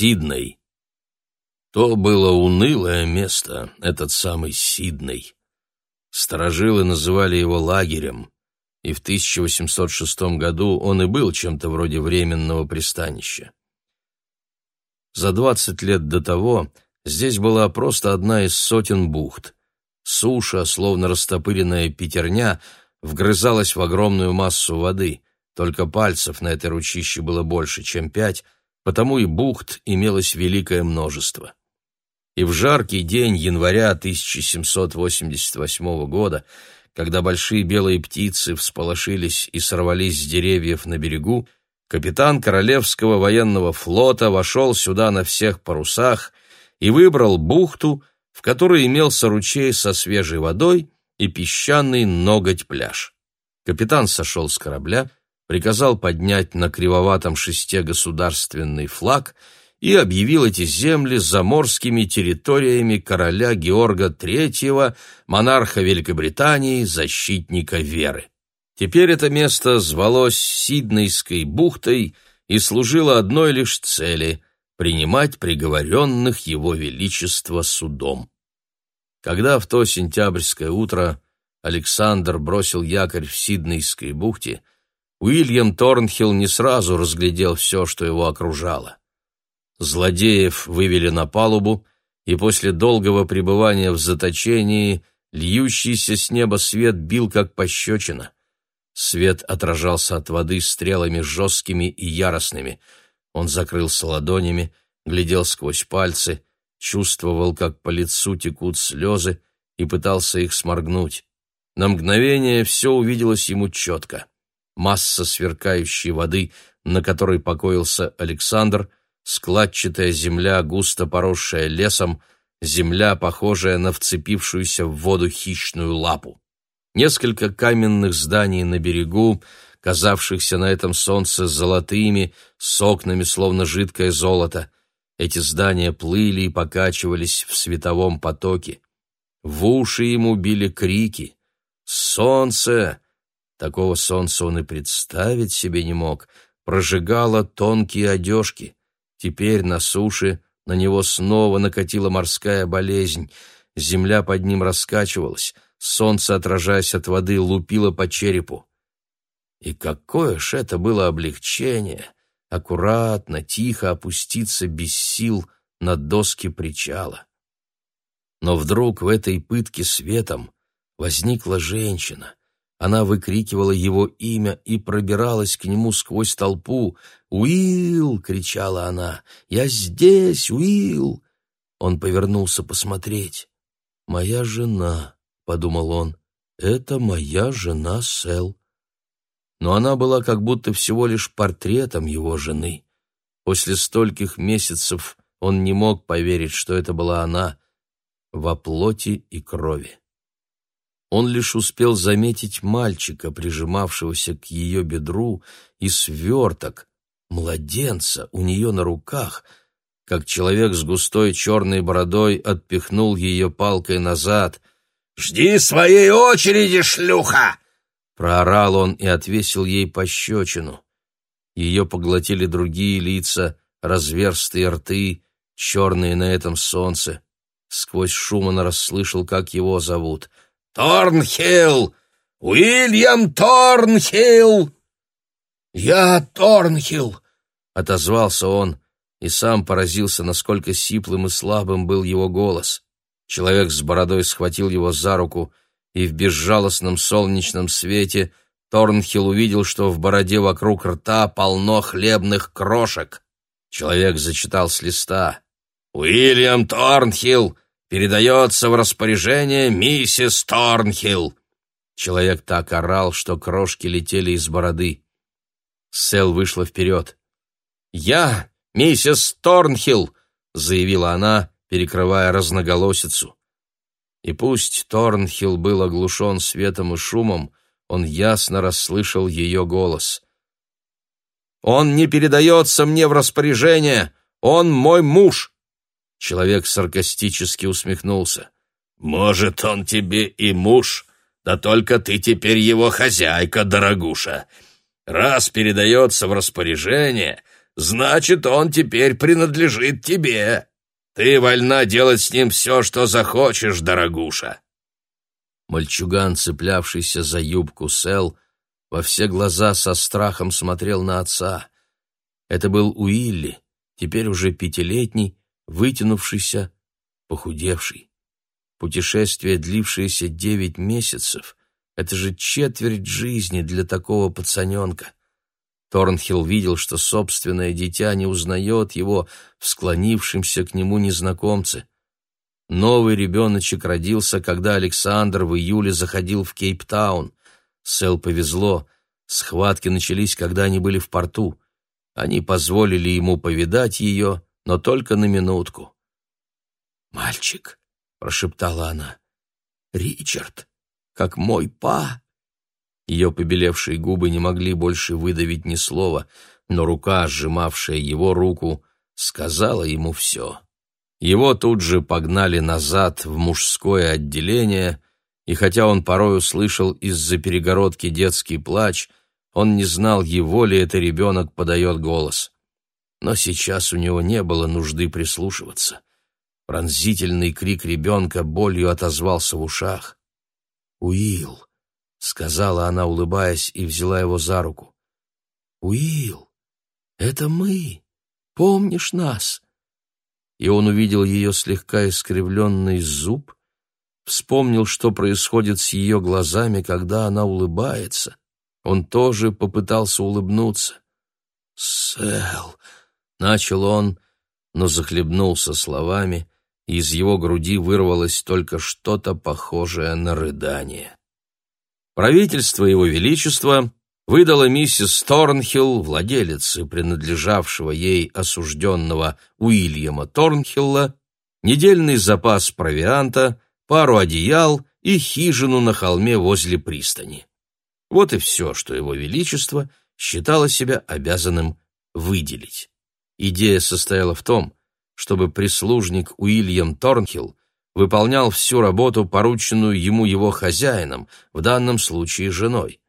Сидней. То было унылое место, этот самый Сидней. Сторожилы называли его лагерем, и в 1806 году он и был чем-то вроде временного пристанища. За 20 лет до того здесь была просто одна из сотен бухт. Суша, словно растопыренная пятерня, вгрызалась в огромную массу воды, только пальцев на этой ручище было больше, чем пять, потому и бухт имелось великое множество. И в жаркий день января 1788 года, когда большие белые птицы всполошились и сорвались с деревьев на берегу, капитан Королевского военного флота вошел сюда на всех парусах и выбрал бухту, в которой имелся ручей со свежей водой и песчаный ноготь-пляж. Капитан сошел с корабля, приказал поднять на кривоватом шесте государственный флаг и объявил эти земли заморскими территориями короля Георга III, монарха Великобритании, защитника веры. Теперь это место звалось Сиднейской бухтой и служило одной лишь цели — принимать приговоренных его величество судом. Когда в то сентябрьское утро Александр бросил якорь в Сиднейской бухте, Уильям Торнхилл не сразу разглядел все, что его окружало. Злодеев вывели на палубу, и после долгого пребывания в заточении льющийся с неба свет бил как пощечина. Свет отражался от воды стрелами жесткими и яростными. Он закрылся ладонями, глядел сквозь пальцы, чувствовал, как по лицу текут слезы, и пытался их сморгнуть. На мгновение все увиделось ему четко. Масса сверкающей воды, на которой покоился Александр, складчатая земля, густо поросшая лесом, земля, похожая на вцепившуюся в воду хищную лапу. Несколько каменных зданий на берегу, казавшихся на этом солнце золотыми, с окнами, словно жидкое золото. Эти здания плыли и покачивались в световом потоке. В уши ему били крики. «Солнце!» Такого солнца он и представить себе не мог. Прожигало тонкие одежки. Теперь на суше на него снова накатила морская болезнь. Земля под ним раскачивалась — Солнце, отражаясь от воды, лупило по черепу. И какое ж это было облегчение! Аккуратно, тихо опуститься без сил на доски причала. Но вдруг в этой пытке светом возникла женщина. Она выкрикивала его имя и пробиралась к нему сквозь толпу. «Уилл!» — кричала она. «Я здесь, Уилл!» Он повернулся посмотреть. «Моя жена!» подумал он, это моя жена Сэл. Но она была как будто всего лишь портретом его жены. После стольких месяцев он не мог поверить, что это была она во плоти и крови. Он лишь успел заметить мальчика, прижимавшегося к ее бедру, и сверток, младенца у нее на руках, как человек с густой черной бородой отпихнул ее палкой назад, «Жди своей очереди, шлюха!» Проорал он и отвесил ей пощечину. Ее поглотили другие лица, разверстые рты, черные на этом солнце. Сквозь шум он расслышал, как его зовут. «Торнхилл! Уильям Торнхилл!» «Я Торнхилл!» — отозвался он, и сам поразился, насколько сиплым и слабым был его голос. Человек с бородой схватил его за руку, и в безжалостном солнечном свете Торнхилл увидел, что в бороде вокруг рта полно хлебных крошек. Человек зачитал с листа. «Уильям Торнхилл передается в распоряжение миссис Торнхилл». Человек так орал, что крошки летели из бороды. Сэл вышла вперед. «Я миссис Торнхилл», — заявила она, перекрывая разноголосицу. И пусть Торнхилл был оглушен светом и шумом, он ясно расслышал ее голос. «Он не передается мне в распоряжение! Он мой муж!» Человек саркастически усмехнулся. «Может, он тебе и муж, да только ты теперь его хозяйка, дорогуша. Раз передается в распоряжение, значит, он теперь принадлежит тебе. Ты вольна делать с ним все, что захочешь, дорогуша». Мальчуган, цеплявшийся за юбку Сел, во все глаза со страхом смотрел на отца. Это был Уилли, теперь уже пятилетний, вытянувшийся, похудевший. Путешествие, длившееся девять месяцев, это же четверть жизни для такого пацаненка. Торнхилл видел, что собственное дитя не узнает его в склонившемся к нему незнакомце. Новый ребеночек родился, когда Александр в июле заходил в Кейптаун. Сэл повезло, схватки начались, когда они были в порту. Они позволили ему повидать ее, но только на минутку. «Мальчик», — прошептала она, — «Ричард, как мой па». Ее побелевшие губы не могли больше выдавить ни слова, но рука, сжимавшая его руку, сказала ему все. Его тут же погнали назад в мужское отделение, и хотя он порой услышал из-за перегородки детский плач, он не знал, его ли это ребенок подает голос. Но сейчас у него не было нужды прислушиваться. Пронзительный крик ребенка болью отозвался в ушах. «Уилл!» — сказала она, улыбаясь, и взяла его за руку. «Уилл, это мы. Помнишь нас?» И он увидел ее слегка искривленный зуб, вспомнил, что происходит с ее глазами, когда она улыбается. Он тоже попытался улыбнуться. «Сэл!» — начал он, но захлебнулся словами, и из его груди вырвалось только что-то похожее на рыдание. Правительство Его Величества выдало миссис Торнхилл, владелице принадлежавшего ей осужденного Уильяма Торнхилла, недельный запас провианта, пару одеял и хижину на холме возле пристани. Вот и все, что Его Величество считало себя обязанным выделить. Идея состояла в том, чтобы прислужник Уильям Торнхилл выполнял всю работу, порученную ему его хозяином, в данном случае женой.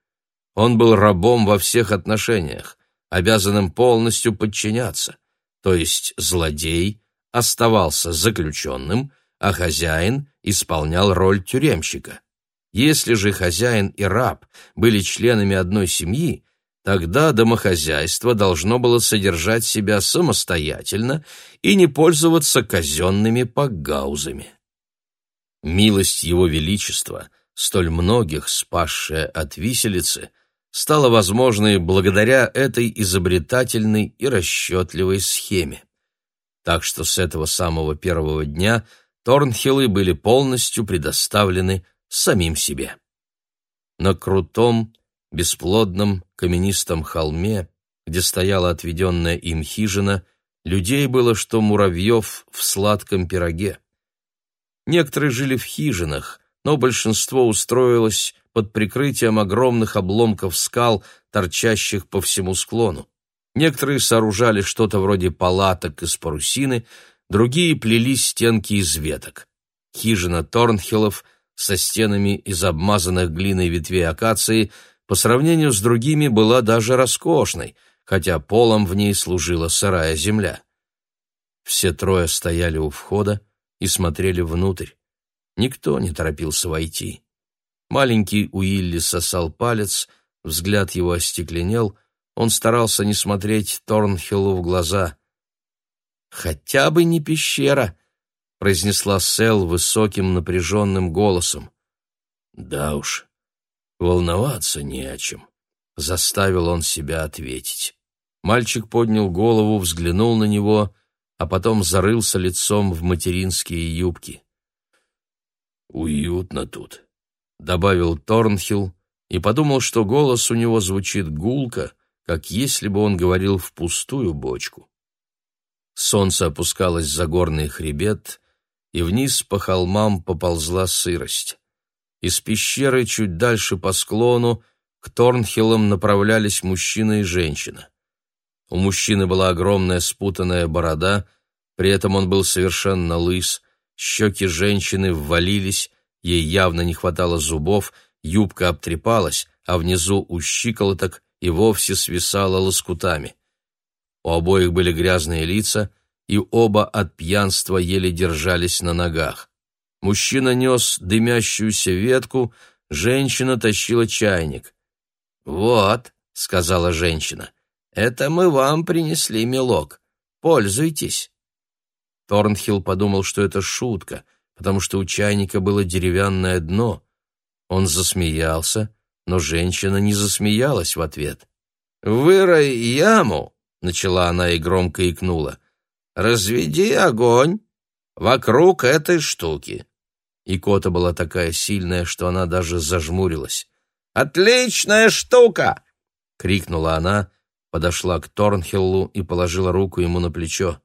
Он был рабом во всех отношениях, обязанным полностью подчиняться, то есть злодей оставался заключенным, а хозяин исполнял роль тюремщика. Если же хозяин и раб были членами одной семьи, тогда домохозяйство должно было содержать себя самостоятельно и не пользоваться казенными погаузами. Милость Его Величества, столь многих спасшая от виселицы, стала возможной благодаря этой изобретательной и расчетливой схеме. Так что с этого самого первого дня Торнхиллы были полностью предоставлены самим себе. На крутом, бесплодном, каменистом холме, где стояла отведенная им хижина, людей было, что муравьев в сладком пироге. Некоторые жили в хижинах, но большинство устроилось под прикрытием огромных обломков скал, торчащих по всему склону. Некоторые сооружали что-то вроде палаток из парусины, другие плели стенки из веток. Хижина Торнхиллов со стенами из обмазанных глиной ветвей акации по сравнению с другими была даже роскошной, хотя полом в ней служила сырая земля. Все трое стояли у входа, и смотрели внутрь. Никто не торопился войти. Маленький Уилли сосал палец, взгляд его остекленел, он старался не смотреть Торнхиллу в глаза. «Хотя бы не пещера», — произнесла Сэл высоким напряженным голосом. «Да уж, волноваться не о чем», — заставил он себя ответить. Мальчик поднял голову, взглянул на него а потом зарылся лицом в материнские юбки. «Уютно тут», — добавил Торнхилл и подумал, что голос у него звучит гулко, как если бы он говорил в пустую бочку. Солнце опускалось за горный хребет, и вниз по холмам поползла сырость. Из пещеры чуть дальше по склону к Торнхиллам направлялись мужчина и женщина. У мужчины была огромная спутанная борода, при этом он был совершенно лыс, щеки женщины ввалились, ей явно не хватало зубов, юбка обтрепалась, а внизу у щиколоток и вовсе свисала лоскутами. У обоих были грязные лица, и оба от пьянства еле держались на ногах. Мужчина нес дымящуюся ветку, женщина тащила чайник. «Вот», — сказала женщина, — «это мы вам принесли мелок. Пользуйтесь». Торнхилл подумал, что это шутка, потому что у чайника было деревянное дно. Он засмеялся, но женщина не засмеялась в ответ. «Вырой яму», — начала она и громко икнула. «Разведи огонь вокруг этой штуки». Икота была такая сильная, что она даже зажмурилась. «Отличная штука!» — крикнула она, подошла к Торнхиллу и положила руку ему на плечо.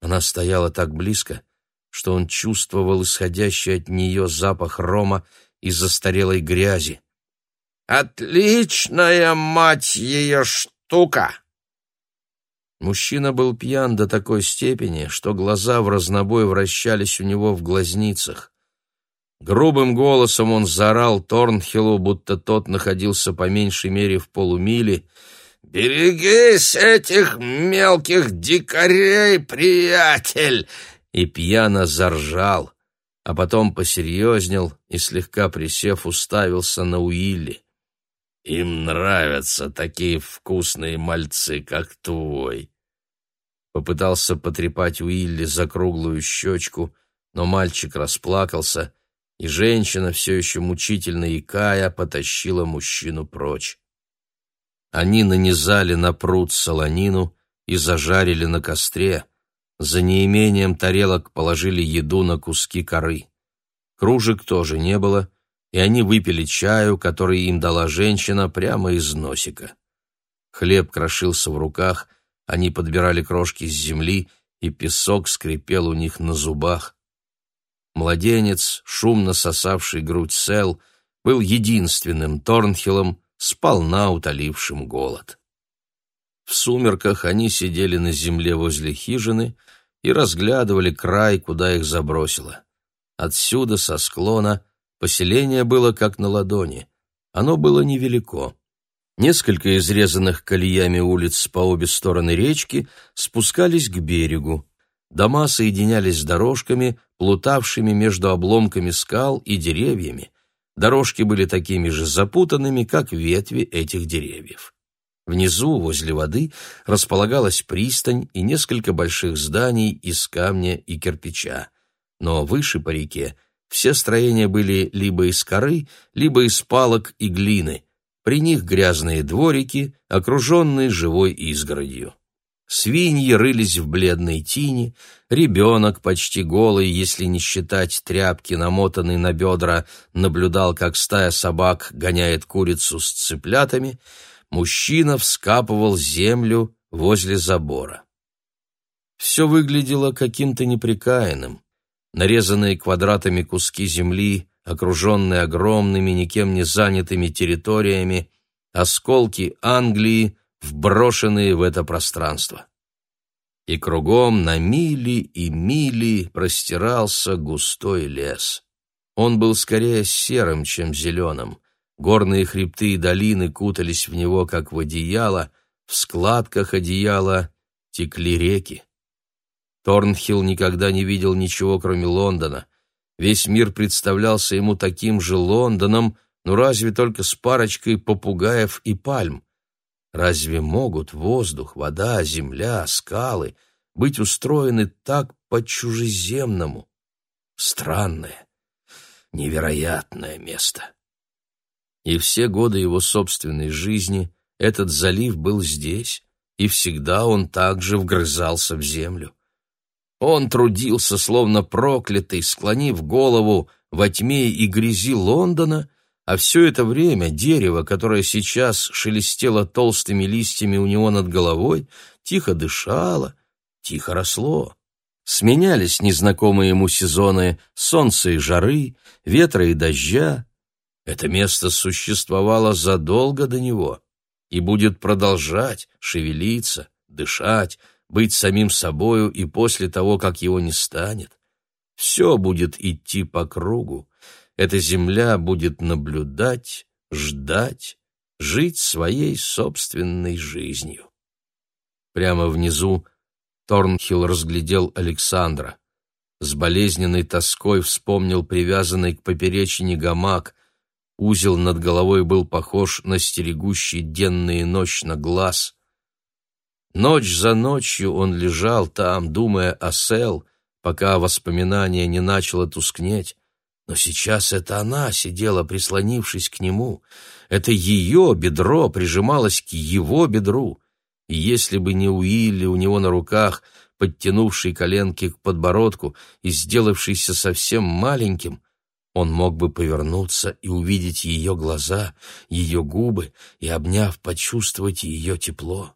Она стояла так близко, что он чувствовал исходящий от нее запах рома и застарелой грязи. «Отличная, мать ее, штука!» Мужчина был пьян до такой степени, что глаза в разнобой вращались у него в глазницах. Грубым голосом он заорал Торнхиллу, будто тот находился по меньшей мере в полумиле. «Берегись этих мелких дикарей, приятель!» И пьяно заржал, а потом посерьезнел и, слегка присев, уставился на Уилли. «Им нравятся такие вкусные мальцы, как твой!» Попытался потрепать Уилли за круглую щечку, но мальчик расплакался, и женщина, все еще мучительно икая, потащила мужчину прочь. Они нанизали на пруд солонину и зажарили на костре. За неимением тарелок положили еду на куски коры. Кружек тоже не было, и они выпили чаю, который им дала женщина прямо из носика. Хлеб крошился в руках — они подбирали крошки с земли, и песок скрипел у них на зубах. Младенец, шумно сосавший грудь Сел, был единственным Торнхиллом, сполна утолившим голод. В сумерках они сидели на земле возле хижины и разглядывали край, куда их забросило. Отсюда, со склона, поселение было как на ладони. Оно было невелико. Несколько изрезанных колеями улиц по обе стороны речки спускались к берегу. Дома соединялись дорожками, плутавшими между обломками скал и деревьями. Дорожки были такими же запутанными, как ветви этих деревьев. Внизу, возле воды, располагалась пристань и несколько больших зданий из камня и кирпича. Но выше по реке все строения были либо из коры, либо из палок и глины – при них грязные дворики, окруженные живой изгородью. Свиньи рылись в бледной тени, ребенок, почти голый, если не считать тряпки, намотанной на бедра, наблюдал, как стая собак гоняет курицу с цыплятами, мужчина вскапывал землю возле забора. Все выглядело каким-то неприкаянным. Нарезанные квадратами куски земли окруженный огромными, никем не занятыми территориями, осколки Англии, вброшенные в это пространство. И кругом на мили и мили простирался густой лес. Он был скорее серым, чем зеленым. Горные хребты и долины кутались в него, как в одеяло, в складках одеяла текли реки. Торнхилл никогда не видел ничего, кроме Лондона. Весь мир представлялся ему таким же Лондоном, но разве только с парочкой попугаев и пальм. Разве могут воздух, вода, земля, скалы быть устроены так по-чужеземному? Странное, невероятное место. И все годы его собственной жизни этот залив был здесь, и всегда он также вгрызался в землю. Он трудился, словно проклятый, склонив голову во тьме и грязи Лондона, а все это время дерево, которое сейчас шелестело толстыми листьями у него над головой, тихо дышало, тихо росло. Сменялись незнакомые ему сезоны солнца и жары, ветра и дождя. Это место существовало задолго до него и будет продолжать шевелиться, дышать, быть самим собою и после того, как его не станет. Все будет идти по кругу. Эта земля будет наблюдать, ждать, жить своей собственной жизнью. Прямо внизу Торнхилл разглядел Александра. С болезненной тоской вспомнил привязанный к поперечине гамак. Узел над головой был похож на стерегущий денно и ночь на глаз. Ночь за ночью он лежал там, думая о Сел, пока воспоминание не начало тускнеть. Но сейчас это она сидела, прислонившись к нему. Это ее бедро прижималось к его бедру. И если бы не Уилли у него на руках, подтянувший коленки к подбородку и сделавшийся совсем маленьким, он мог бы повернуться и увидеть ее глаза, ее губы и, обняв, почувствовать ее тепло.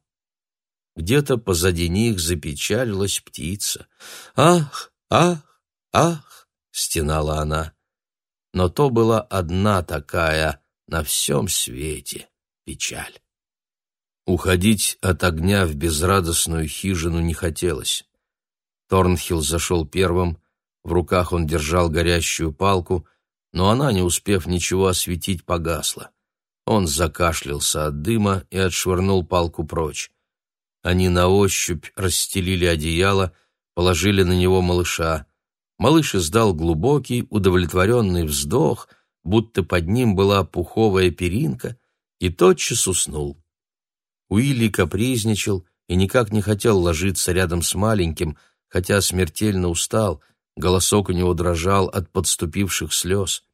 Где-то позади них запечалилась птица. «Ах, ах, ах!» — стенала она. Но то была одна такая на всем свете печаль. Уходить от огня в безрадостную хижину не хотелось. Торнхилл зашел первым, в руках он держал горящую палку, но она, не успев ничего осветить, погасла. Он закашлялся от дыма и отшвырнул палку прочь. Они на ощупь расстелили одеяло, положили на него малыша. Малыш издал глубокий, удовлетворенный вздох, будто под ним была пуховая перинка, и тотчас уснул. Уилли капризничал и никак не хотел ложиться рядом с маленьким, хотя смертельно устал, голосок у него дрожал от подступивших слез.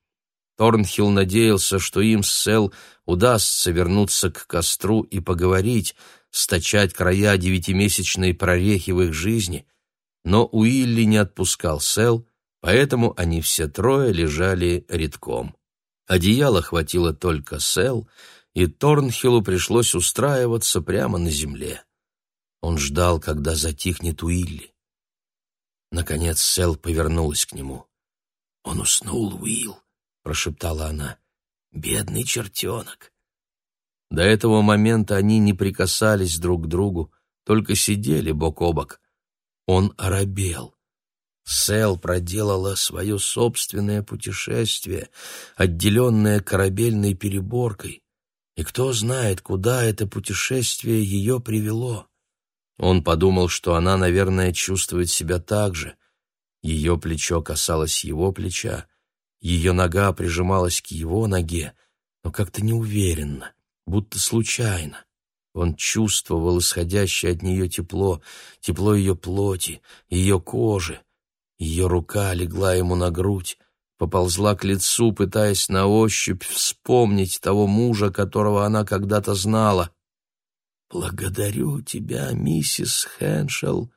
Торнхилл надеялся, что им с Сел удастся вернуться к костру и поговорить, стачать края девятимесячной прорехи в их жизни, но Уилли не отпускал Сел, поэтому они все трое лежали редком. Одеяло хватило только Сел, и Торнхиллу пришлось устраиваться прямо на земле. Он ждал, когда затихнет Уилли. Наконец Сел повернулась к нему. «Он уснул, Уилл», — прошептала она. «Бедный чертенок». До этого момента они не прикасались друг к другу, только сидели бок о бок. Он оробел. Сел проделала свое собственное путешествие, отделенное корабельной переборкой. И кто знает, куда это путешествие ее привело. Он подумал, что она, наверное, чувствует себя так же. Ее плечо касалось его плеча, ее нога прижималась к его ноге, но как-то неуверенно, будто случайно. Он чувствовал исходящее от нее тепло, тепло ее плоти, ее кожи. Ее рука легла ему на грудь, поползла к лицу, пытаясь на ощупь вспомнить того мужа, которого она когда-то знала. «Благодарю тебя, миссис Хэншел,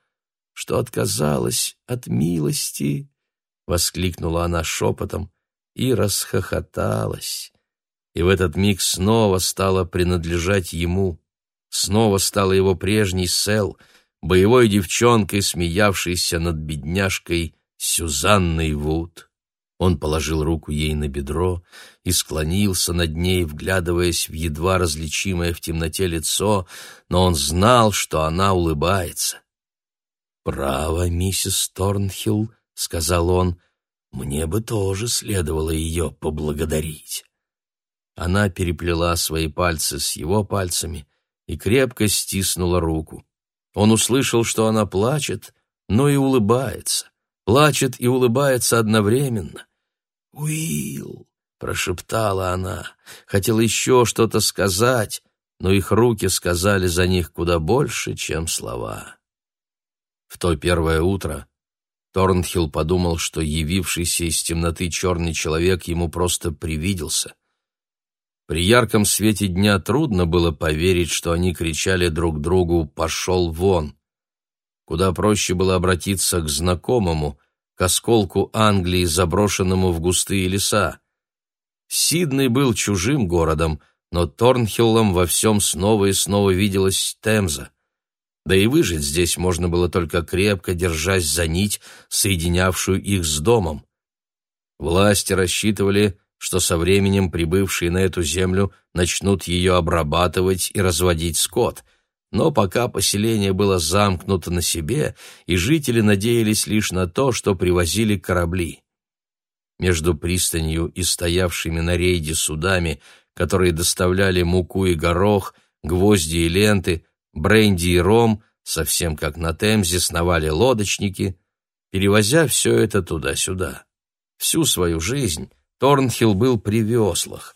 что отказалась от милости», — воскликнула она шепотом и расхохоталась. И в этот миг снова стала принадлежать ему, снова стала его прежней Сел, боевой девчонкой, смеявшейся над бедняжкой Сюзанной Вуд. Он положил руку ей на бедро и склонился над ней, вглядываясь в едва различимое в темноте лицо, но он знал, что она улыбается. «Право, миссис Торнхилл», — сказал он, — «мне бы тоже следовало ее поблагодарить». Она переплела свои пальцы с его пальцами и крепко стиснула руку. Он услышал, что она плачет, но и улыбается плачет и улыбается одновременно. «Уилл!» — прошептала она, хотела еще что-то сказать, но их руки сказали за них куда больше, чем слова. В то первое утро Торнхилл подумал, что явившийся из темноты черный человек ему просто привиделся. При ярком свете дня трудно было поверить, что они кричали друг другу «пошел вон!». Куда проще было обратиться к знакомому, к осколку Англии, заброшенному в густые леса. Сидней был чужим городом, но Торнхиллом во всем снова и снова виделась Темза. Да и выжить здесь можно было только крепко держась за нить, соединявшую их с домом. Власти рассчитывали, что со временем прибывшие на эту землю начнут ее обрабатывать и разводить скот — но пока поселение было замкнуто на себе, и жители надеялись лишь на то, что привозили корабли. Между пристанью и стоявшими на рейде судами, которые доставляли муку и горох, гвозди и ленты, бренди и ром, совсем как на Темзе сновали лодочники, перевозя все это туда-сюда. Всю свою жизнь Торнхилл был при веслах.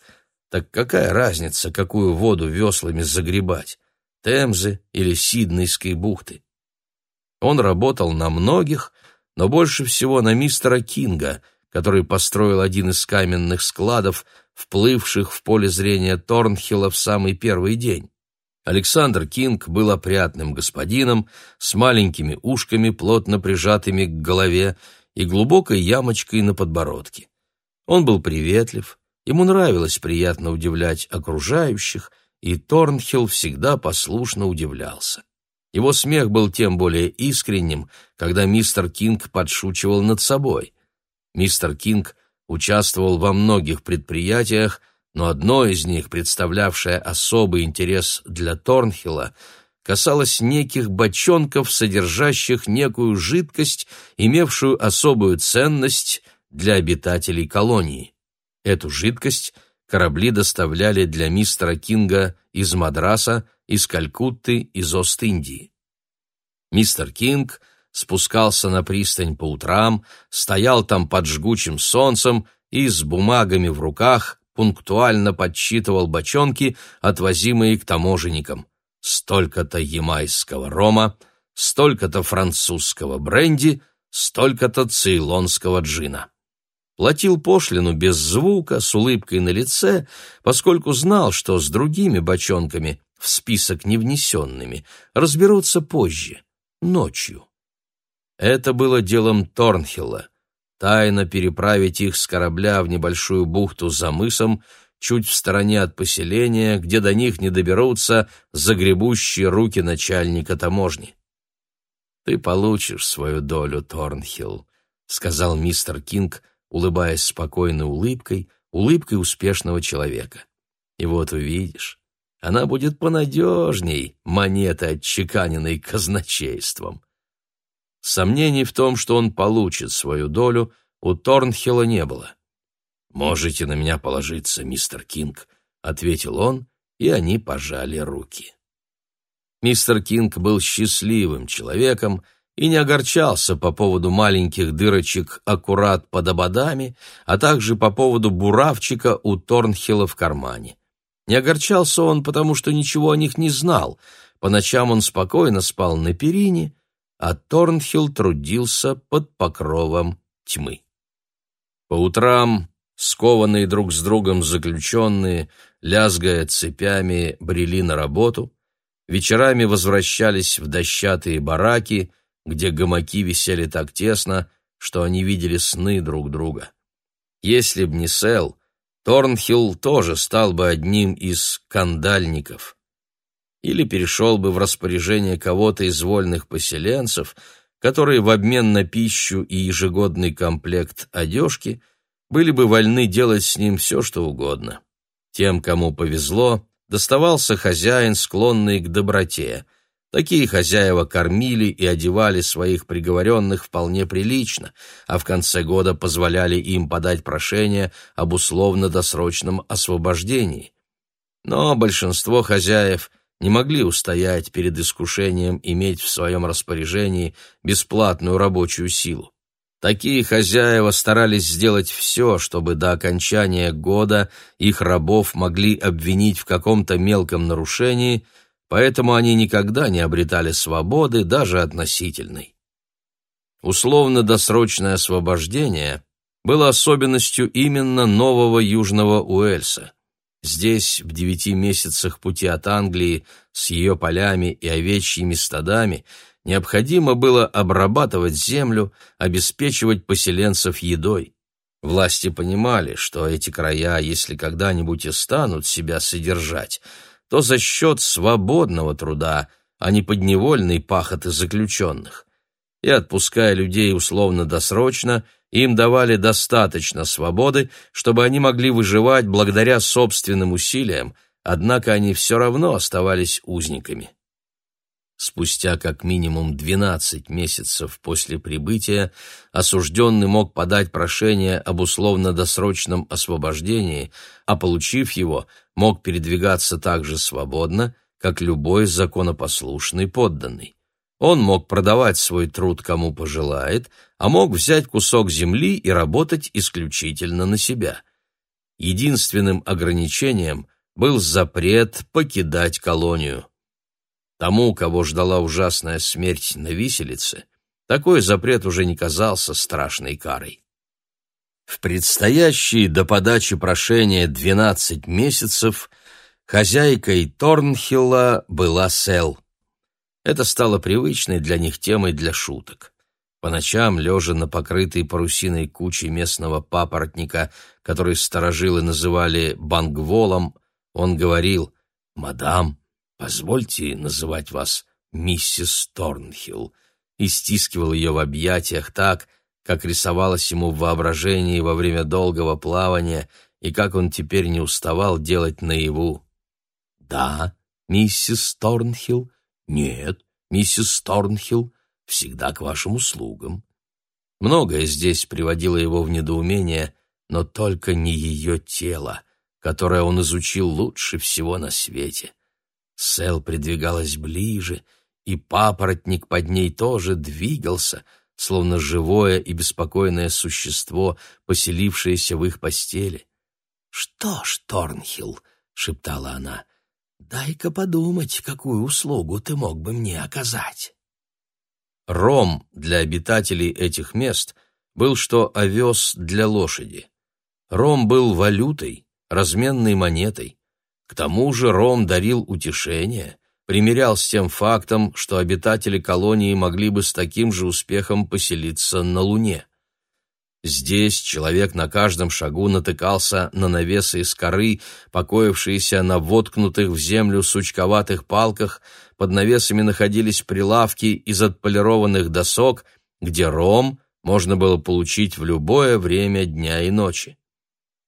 Так какая разница, какую воду веслами загребать? Темзы или Сиднейской бухты? Он работал на многих, но больше всего на мистера Кинга, который построил один из каменных складов, вплывших в поле зрения Торнхилла в самый первый день. Александр Кинг был опрятным господином с маленькими ушками, плотно прижатыми к голове и глубокой ямочкой на подбородке. Он был приветлив, ему нравилось приятно удивлять окружающих, и Торнхилл всегда послушно удивлялся. Его смех был тем более искренним, когда мистер Кинг подшучивал над собой. Мистер Кинг участвовал во многих предприятиях, но одно из них, представлявшее особый интерес для Торнхилла, касалось неких бочонков, содержащих некую жидкость, имевшую особую ценность для обитателей колонии. Эту жидкость корабли доставляли для мистера Кинга из Мадраса, из Калькутты, из Ост-Индии. Мистер Кинг спускался на пристань по утрам, стоял там под жгучим солнцем и с бумагами в руках пунктуально подсчитывал бочонки, отвозимые к таможенникам. Столько-то ямайского рома, столько-то французского бренди, столько-то цейлонского джина. Платил пошлину без звука, с улыбкой на лице, поскольку знал, что с другими бочонками, в список не внесенными, разберутся позже, ночью. Это было делом Торнхилла тайно переправить их с корабля в небольшую бухту за мысом, чуть в стороне от поселения, где до них не доберутся загребущие руки начальника таможни. «Ты получишь свою долю, Торнхилл», — сказал мистер Кинг, улыбаясь спокойной улыбкой, улыбкой успешного человека. «И вот увидишь, она будет понадежней монеты, отчеканенной казначейством». Сомнений в том, что он получит свою долю, у Торнхилла не было. «Можете на меня положиться, мистер Кинг», — ответил он, и они пожали руки. Мистер Кинг был счастливым человеком и не огорчался по поводу маленьких дырочек аккурат под ободами, а также по поводу буравчика у Торнхилла в кармане. Не огорчался он, потому что ничего о них не знал. По ночам он спокойно спал на перине, а Торнхилл трудился под покровом тьмы. По утрам скованные друг с другом заключенные, лязгая цепями, брели на работу, вечерами возвращались в дощатые бараки, где гамаки висели так тесно, что они видели сны друг друга. Если б не Сел, Торнхилл тоже стал бы одним из кандальников или перешел бы в распоряжение кого-то из вольных поселенцев, которые в обмен на пищу и ежегодный комплект одежки были бы вольны делать с ним все, что угодно. Тем, кому повезло, доставался хозяин, склонный к доброте. Такие хозяева кормили и одевали своих приговоренных вполне прилично, а в конце года позволяли им подать прошение об условно-досрочном освобождении. Но большинство хозяев – не могли устоять перед искушением иметь в своем распоряжении бесплатную рабочую силу. Такие хозяева старались сделать все, чтобы до окончания года их рабов могли обвинить в каком-то мелком нарушении, поэтому они никогда не обретали свободы, даже относительной. Условно-досрочное освобождение было особенностью именно нового Южного Уэльса – Здесь, в девяти месяцах пути от Англии, с ее полями и овечьими стадами, необходимо было обрабатывать землю, обеспечивать поселенцев едой. Власти понимали, что эти края, если когда-нибудь и станут себя содержать, то за счет свободного труда, а не подневольной пахоты заключенных. И, отпуская людей условно-досрочно, им давали достаточно свободы, чтобы они могли выживать благодаря собственным усилиям, однако они все равно оставались узниками. Спустя как минимум 12 месяцев после прибытия осужденный мог подать прошение об условно-досрочном освобождении, а получив его, мог передвигаться так же свободно, как любой законопослушный подданный. Он мог продавать свой труд кому пожелает, а мог взять кусок земли и работать исключительно на себя. Единственным ограничением был запрет покидать колонию. Тому, кого ждала ужасная смерть на виселице, такой запрет уже не казался страшной карой. В предстоящие до подачи прошения 12 месяцев хозяйкой Торнхилла была Сел. Это стало привычной для них темой для шуток. По ночам, лежа на покрытой парусиной куче местного папоротника, который сторожилы называли бангволом, он говорил «Мадам, позвольте называть вас миссис Торнхилл», и стискивал ее в объятиях так, как рисовалось ему в воображении во время долгого плавания и как он теперь не уставал делать наяву. «Да, миссис Торнхилл, нет, миссис Торнхилл, всегда к вашим услугам». Многое здесь приводило его в недоумение, но только не ее тело, которое он изучил лучше всего на свете. Сэл придвигалась ближе, и папоротник под ней тоже двигался, словно живое и беспокойное существо, поселившееся в их постели. «Что ж, Торнхилл», — шептала она, — «дай-ка подумать, какую услугу ты мог бы мне оказать». Ром для обитателей этих мест был что овес для лошади. Ром был валютой, разменной монетой. К тому же Ром дарил утешение, примерял с тем фактом, что обитатели колонии могли бы с таким же успехом поселиться на Луне. Здесь человек на каждом шагу натыкался на навесы из коры, покоившиеся на воткнутых в землю сучковатых палках, под навесами находились прилавки из отполированных досок, где ром можно было получить в любое время дня и ночи.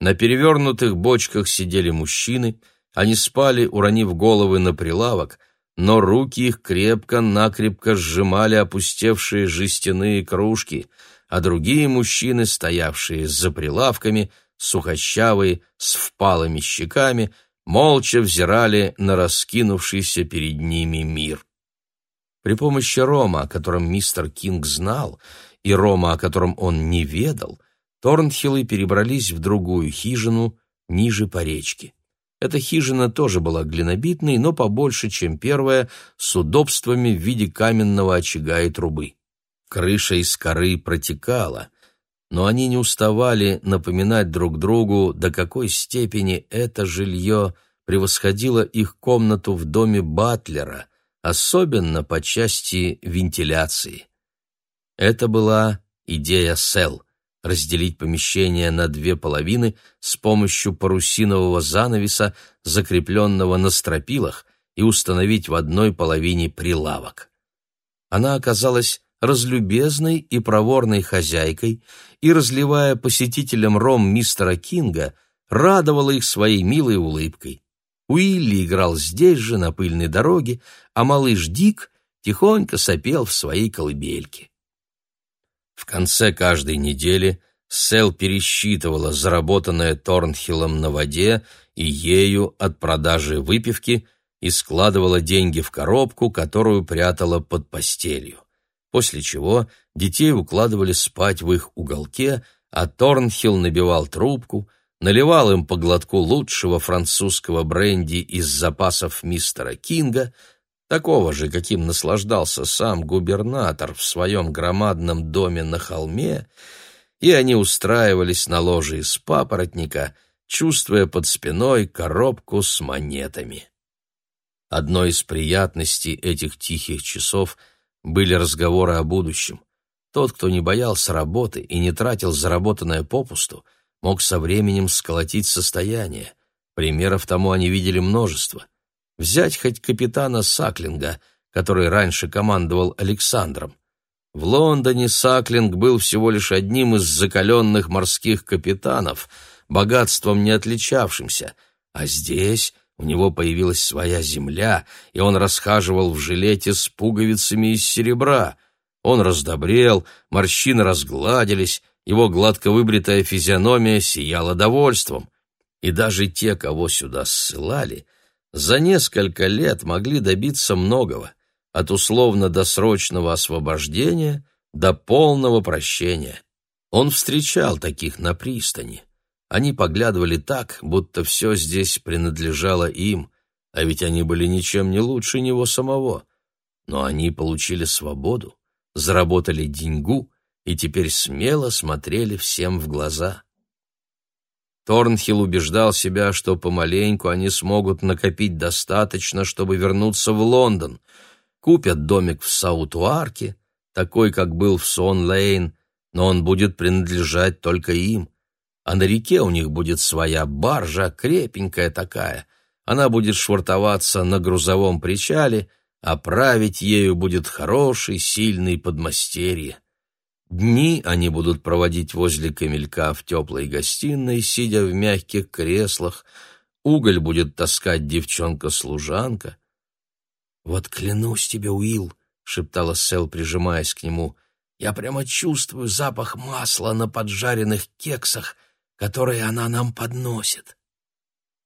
На перевернутых бочках сидели мужчины, они спали, уронив головы на прилавок, но руки их крепко-накрепко сжимали опустевшие жестяные кружки, а другие мужчины, стоявшие за прилавками, сухощавые, с впалыми щеками, молча взирали на раскинувшийся перед ними мир. При помощи рома, о котором мистер Кинг знал, и рома, о котором он не ведал, Торнхиллы перебрались в другую хижину ниже по речке. Эта хижина тоже была глинобитной, но побольше, чем первая, с удобствами в виде каменного очага и трубы. Крыша из коры протекала, но они не уставали напоминать друг другу, до какой степени это жилье превосходило их комнату в доме Батлера, особенно по части вентиляции. Это была идея Сел — разделить помещение на две половины с помощью парусинового занавеса, закрепленного на стропилах, и установить в одной половине прилавок. Она оказалась разлюбезной и проворной хозяйкой и, разливая посетителям ром мистера Кинга, радовала их своей милой улыбкой. Уилли играл здесь же, на пыльной дороге, а малыш Дик тихонько сопел в своей колыбельке. В конце каждой недели Сел пересчитывала заработанное Торнхиллом на воде и ею от продажи выпивки и складывала деньги в коробку, которую прятала под постелью. После чего детей укладывали спать в их уголке, а Торнхилл набивал трубку, наливал им по глотку лучшего французского бренди из запасов мистера Кинга — такого же, каким наслаждался сам губернатор в своем громадном доме на холме, и они устраивались на ложе из папоротника, чувствуя под спиной коробку с монетами. Одной из приятностей этих тихих часов были разговоры о будущем. Тот, кто не боялся работы и не тратил заработанное попусту, мог со временем сколотить состояние. Примеров тому они видели множество. Взять хоть капитана Саклинга, который раньше командовал Александром. В Лондоне Саклинг был всего лишь одним из закаленных морских капитанов, богатством не отличавшимся, а здесь у него появилась своя земля, и он расхаживал в жилете с пуговицами из серебра. Он раздобрел, морщины разгладились, его гладко выбритая физиономия сияла довольством. И даже те, кого сюда ссылали, за несколько лет могли добиться многого. от условно-досрочного освобождения до полного прощения. Он встречал таких на пристани. Они поглядывали так, будто все здесь принадлежало им, а ведь они были ничем не лучше него самого. Но они получили свободу, заработали деньгу и теперь смело смотрели всем в глаза. Торнхилл убеждал себя, что помаленьку они смогут накопить достаточно, чтобы вернуться в Лондон, купят домик в Саутуарке, такой, как был в Сон-Лейн, но он будет принадлежать только им. А на реке у них будет своя баржа, крепенькая такая. Она будет швартоваться на грузовом причале, а править ею будет хороший, сильный подмастерье. Дни они будут проводить возле камелька в теплой гостиной, сидя в мягких креслах. Уголь будет таскать девчонка-служанка. «Вот клянусь тебе, Уилл», — шептала Сэл, прижимаясь к нему, — «я прямо чувствую запах масла на поджаренных кексах, которые она нам подносит».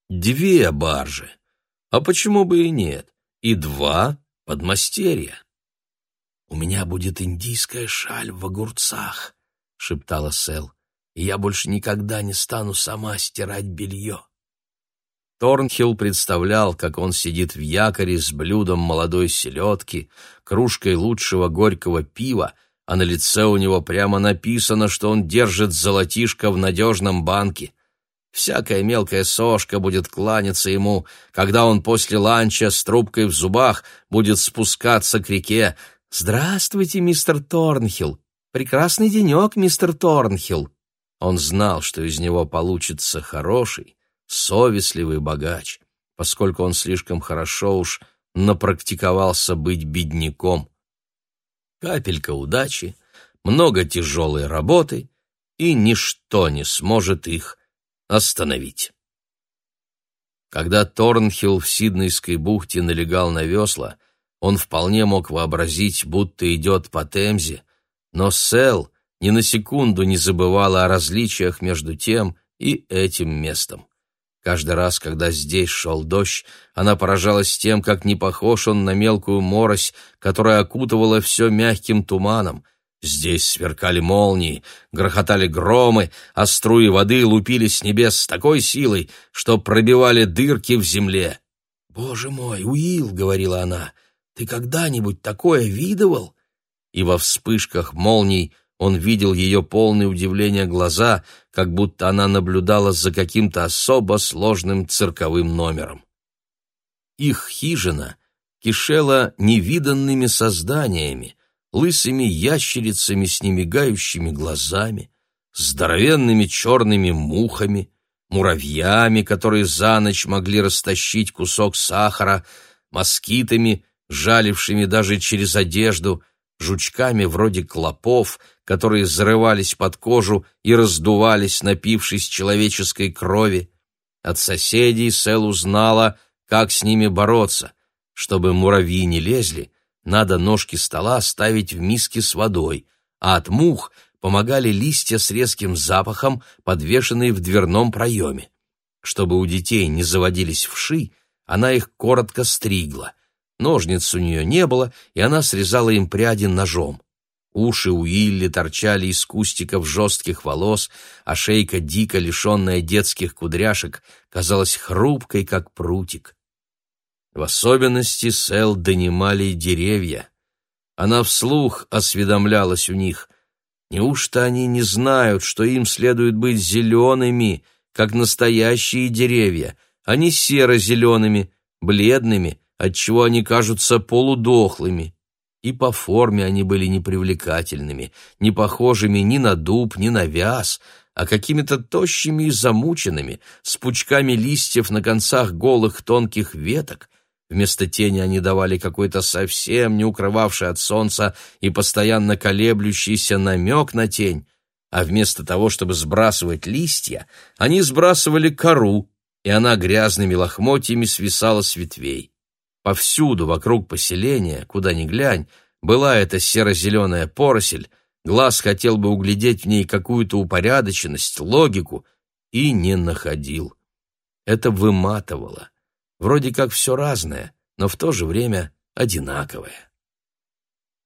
«Две баржи. А почему бы и нет? И два подмастерья». «У меня будет индийская шаль в огурцах», — шептала Сэл, «и я больше никогда не стану сама стирать белье». Торнхилл представлял, как он сидит в якоре с блюдом молодой селедки, кружкой лучшего горького пива, а на лице у него прямо написано, что он держит золотишко в надежном банке. Всякая мелкая сошка будет кланяться ему, когда он после ланча с трубкой в зубах будет спускаться к реке, «Здравствуйте, мистер Торнхилл! Прекрасный денек, мистер Торнхилл!» Он знал, что из него получится хороший, совестливый богач, поскольку он слишком хорошо уж напрактиковался быть бедняком. Капелька удачи, много тяжелой работы, и ничто не сможет их остановить. Когда Торнхилл в Сиднейской бухте налегал на весла, он вполне мог вообразить, будто идет по Темзе, но Сэл ни на секунду не забывала о различиях между тем и этим местом. Каждый раз, когда здесь шел дождь, она поражалась тем, как не похож он на мелкую морось, которая окутывала все мягким туманом. Здесь сверкали молнии, грохотали громы, а струи воды лупили с небес с такой силой, что пробивали дырки в земле. «Боже мой, Уилл!» — говорила она — ты когда-нибудь такое видывал?» И во вспышках молний он видел ее полное удивление глаза, как будто она наблюдала за каким-то особо сложным цирковым номером. Их хижина кишела невиданными созданиями, лысыми ящерицами с немигающими глазами, здоровенными черными мухами, муравьями, которые за ночь могли растащить кусок сахара, москитами, жалившими даже через одежду, жучками вроде клопов, которые зарывались под кожу и раздувались, напившись человеческой крови. От соседей Сэл узнала, как с ними бороться. Чтобы муравьи не лезли, надо ножки стола ставить в миске с водой, а от мух помогали листья с резким запахом, подвешенные в дверном проеме. Чтобы у детей не заводились вши, она их коротко стригла. Ножниц у нее не было, и она срезала им пряди ножом. Уши у Илли торчали из кустиков жестких волос, а шейка, дико лишенная детских кудряшек, казалась хрупкой, как прутик. В особенности Сэл донимали деревья. Она вслух осведомлялась у них. Неужто они не знают, что им следует быть зелеными, как настоящие деревья, а не серо-зелеными, бледными, отчего они кажутся полудохлыми. И по форме они были непривлекательными, не похожими ни на дуб, ни на вяз, а какими-то тощими и замученными, с пучками листьев на концах голых тонких веток. Вместо тени они давали какой-то совсем не укрывавший от солнца и постоянно колеблющийся намек на тень, а вместо того, чтобы сбрасывать листья, они сбрасывали кору, и она грязными лохмотьями свисала с ветвей. Повсюду вокруг поселения, куда ни глянь, была эта серо-зеленая поросль, глаз хотел бы углядеть в ней какую-то упорядоченность, логику, и не находил. Это выматывало. Вроде как все разное, но в то же время одинаковое.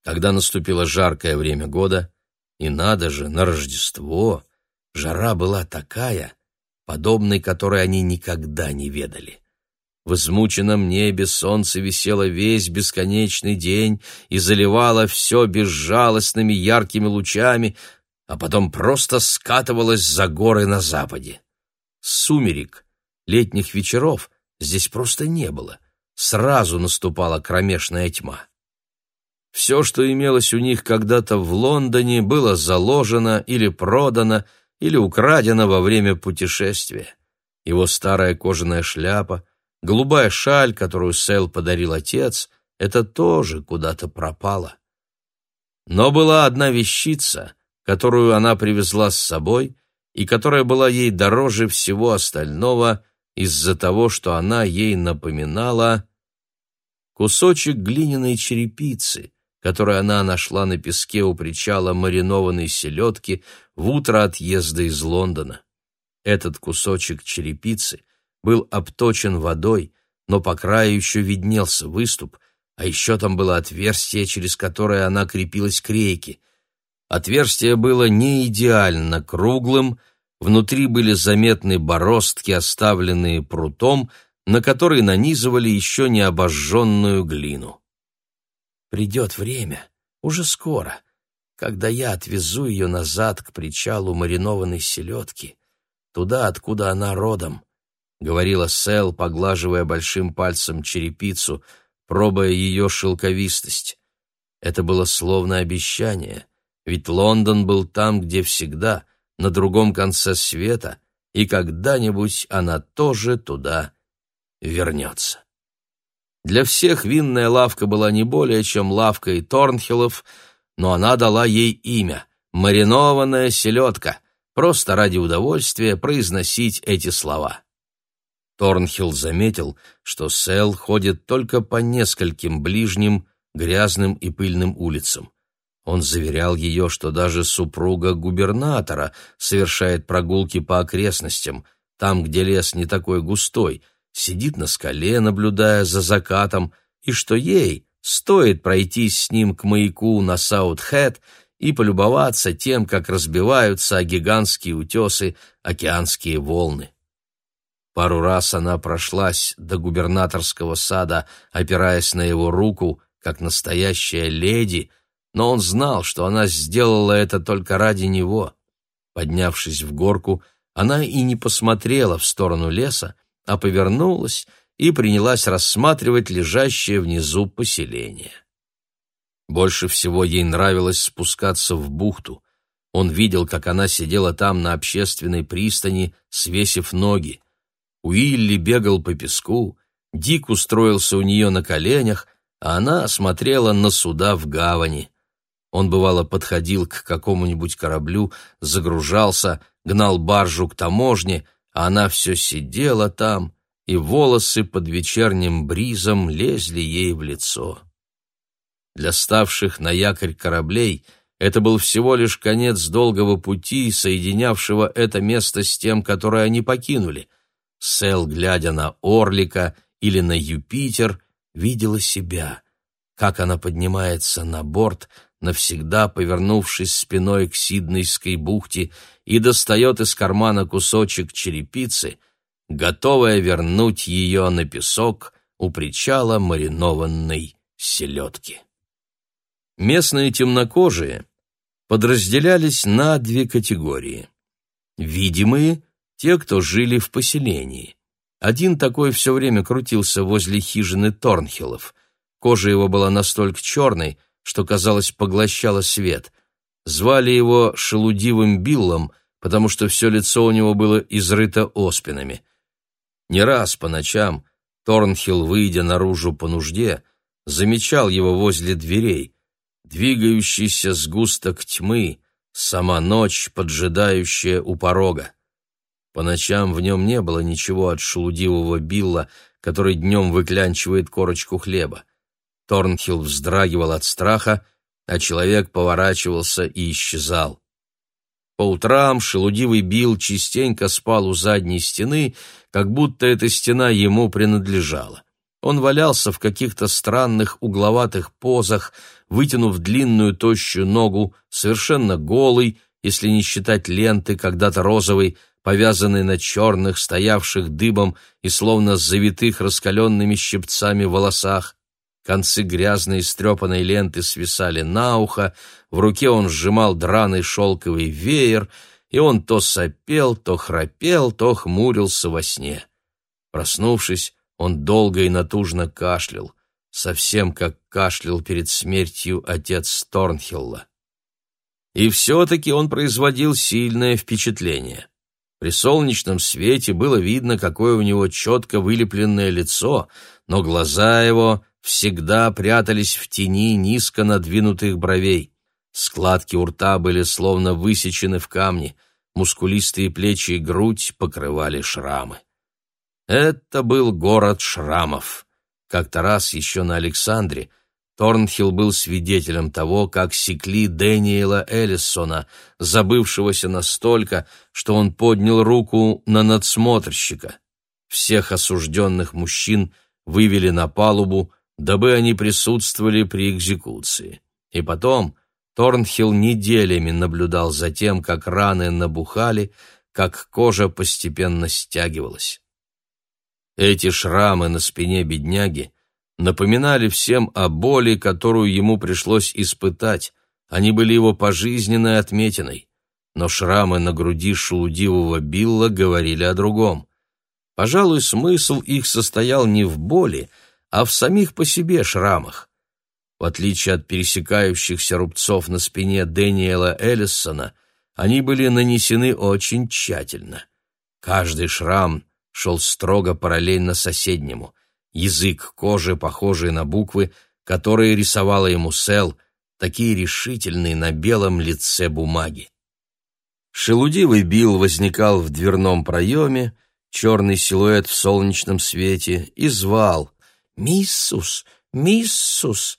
Когда наступило жаркое время года, и надо же, на Рождество, жара была такая, подобной которой они никогда не ведали. В измученном небе солнце висело весь бесконечный день и заливало все безжалостными яркими лучами, а потом просто скатывалось за горы на западе. Сумерек, летних вечеров здесь просто не было. Сразу наступала кромешная тьма. Все, что имелось у них когда-то в Лондоне, было заложено или продано, или украдено во время путешествия. Его старая кожаная шляпа, голубая шаль, которую Сэл подарил отец, это тоже куда-то пропало. Но была одна вещица, которую она привезла с собой и которая была ей дороже всего остального из-за того, что она ей напоминала кусочек глиняной черепицы, который она нашла на песке у причала маринованной селедки в утро отъезда из Лондона. Этот кусочек черепицы был обточен водой, но по краю еще виднелся выступ, а еще там было отверстие, через которое она крепилась к рейке. Отверстие было не идеально круглым, внутри были заметны бороздки, оставленные прутом, на который нанизывали еще не обожженную глину. Придет время, уже скоро, когда я отвезу ее назад к причалу маринованной селедки, туда, откуда она родом, — говорила Сэл, поглаживая большим пальцем черепицу, пробуя ее шелковистость. Это было словно обещание, ведь Лондон был там, где всегда, на другом конце света, и когда-нибудь она тоже туда вернется. Для всех винная лавка была не более чем лавкой Торнхиллов, но она дала ей имя — «Маринованная селедка», просто ради удовольствия произносить эти слова. Торнхилл заметил, что Сэл ходит только по нескольким ближним, грязным и пыльным улицам. Он заверял ее, что даже супруга губернатора совершает прогулки по окрестностям, там, где лес не такой густой, сидит на скале, наблюдая за закатом, и что ей стоит пройтись с ним к маяку на Саут-Хэт и полюбоваться тем, как разбиваются гигантские утесы океанские волны. Пару раз она прошлась до губернаторского сада, опираясь на его руку, как настоящая леди, но он знал, что она сделала это только ради него. Поднявшись в горку, она и не посмотрела в сторону леса, а повернулась и принялась рассматривать лежащее внизу поселение. Больше всего ей нравилось спускаться в бухту. Он видел, как она сидела там на общественной пристани, свесив ноги. Уилли бегал по песку, Дик устроился у нее на коленях, а она смотрела на суда в гавани. Он, бывало, подходил к какому-нибудь кораблю, загружался, гнал баржу к таможне, а она все сидела там, и волосы под вечерним бризом лезли ей в лицо. Для ставших на якорь кораблей это был всего лишь конец долгого пути, соединявшего это место с тем, которое они покинули. Сэл, глядя на Орлика или на Юпитер, видела себя, как она поднимается на борт, навсегда повернувшись спиной к Сиднейской бухте, и достает из кармана кусочек черепицы, готовая вернуть ее на песок у причала маринованной селедки. Местные темнокожие подразделялись на две категории. Видимые — те, кто жили в поселении. Один такой все время крутился возле хижины Торнхиллов. Кожа его была настолько черной, что, казалось, поглощала свет. Звали его Шелудивым Биллом, потому что все лицо у него было изрыто оспинами. Не раз по ночам Торнхилл, выйдя наружу по нужде, замечал его возле дверей, двигающийся сгусток тьмы, сама ночь, поджидающая у порога. По ночам в нем не было ничего от шелудивого Билла, который днем выклянчивает корочку хлеба. Торнхилл вздрагивал от страха, а человек поворачивался и исчезал. По утрам шелудивый Билл частенько спал у задней стены, как будто эта стена ему принадлежала. Он валялся в каких-то странных угловатых позах, вытянув длинную тощую ногу, совершенно голый, если не считать ленты, когда-то розовой, повязанной на черных, стоявших дыбом и словно завитых раскаленными щипцами волосах. Концы грязной стрепанной ленты свисали на ухо, в руке он сжимал драный шелковый веер, и он то сопел, то храпел, то хмурился во сне. Проснувшись, он долго и натужно кашлял, совсем как кашлял перед смертью отец Торнхилла. И все-таки он производил сильное впечатление. При солнечном свете было видно, какое у него четко вылепленное лицо, но глаза его всегда прятались в тени низко надвинутых бровей. Складки у рта были словно высечены в камне, мускулистые плечи и грудь покрывали шрамы. Это был город шрамов. Как-то раз еще на Александре Торнхилл был свидетелем того, как секли Дэниела Эллисона, забывшегося настолько, что он поднял руку на надсмотрщика. Всех осужденных мужчин вывели на палубу, дабы они присутствовали при экзекуции. И потом Торнхилл неделями наблюдал за тем, как раны набухали, как кожа постепенно стягивалась. Эти шрамы на спине бедняги напоминали всем о боли, которую ему пришлось испытать. Они были его пожизненной отметиной. Но шрамы на груди шелудивого Билла говорили о другом. Пожалуй, смысл их состоял не в боли, а в самих по себе шрамах. В отличие от пересекающихся рубцов на спине Дэниела Эллисона, они были нанесены очень тщательно. Каждый шрам шел строго параллельно соседнему. Язык кожи, похожий на буквы, которые рисовала ему Сел, такие решительные на белом лице бумаги. Шелудивый Билл возникал в дверном проеме, черный силуэт в солнечном свете, и звал «Миссус! Миссус!».